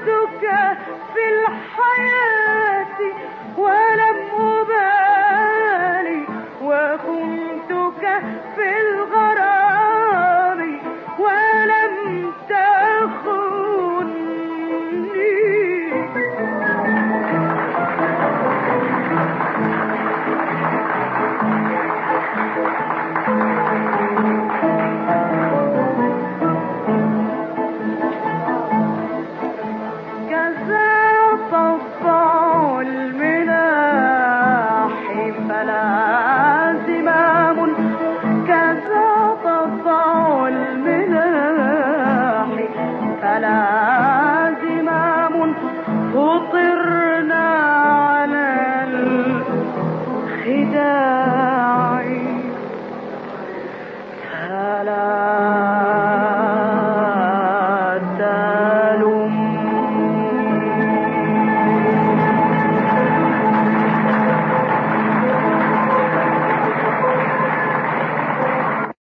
قدرتك في الحياة ولم أبالي